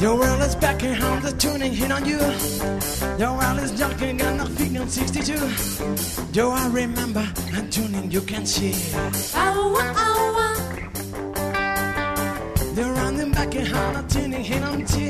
Your world is back and I'm the tuning in on you. Your world is knocking and I'm on 62. Do I remember and tuning you can see? Ow, oh ow. They're running back and I'm tuning in on you.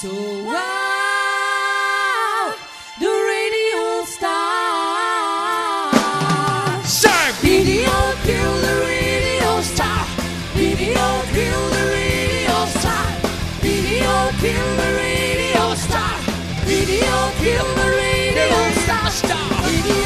So wow, the radio star. Sir, video kill the radio star. Video kill the radio star. Video kill the radio star. Video kill the radio star. Video,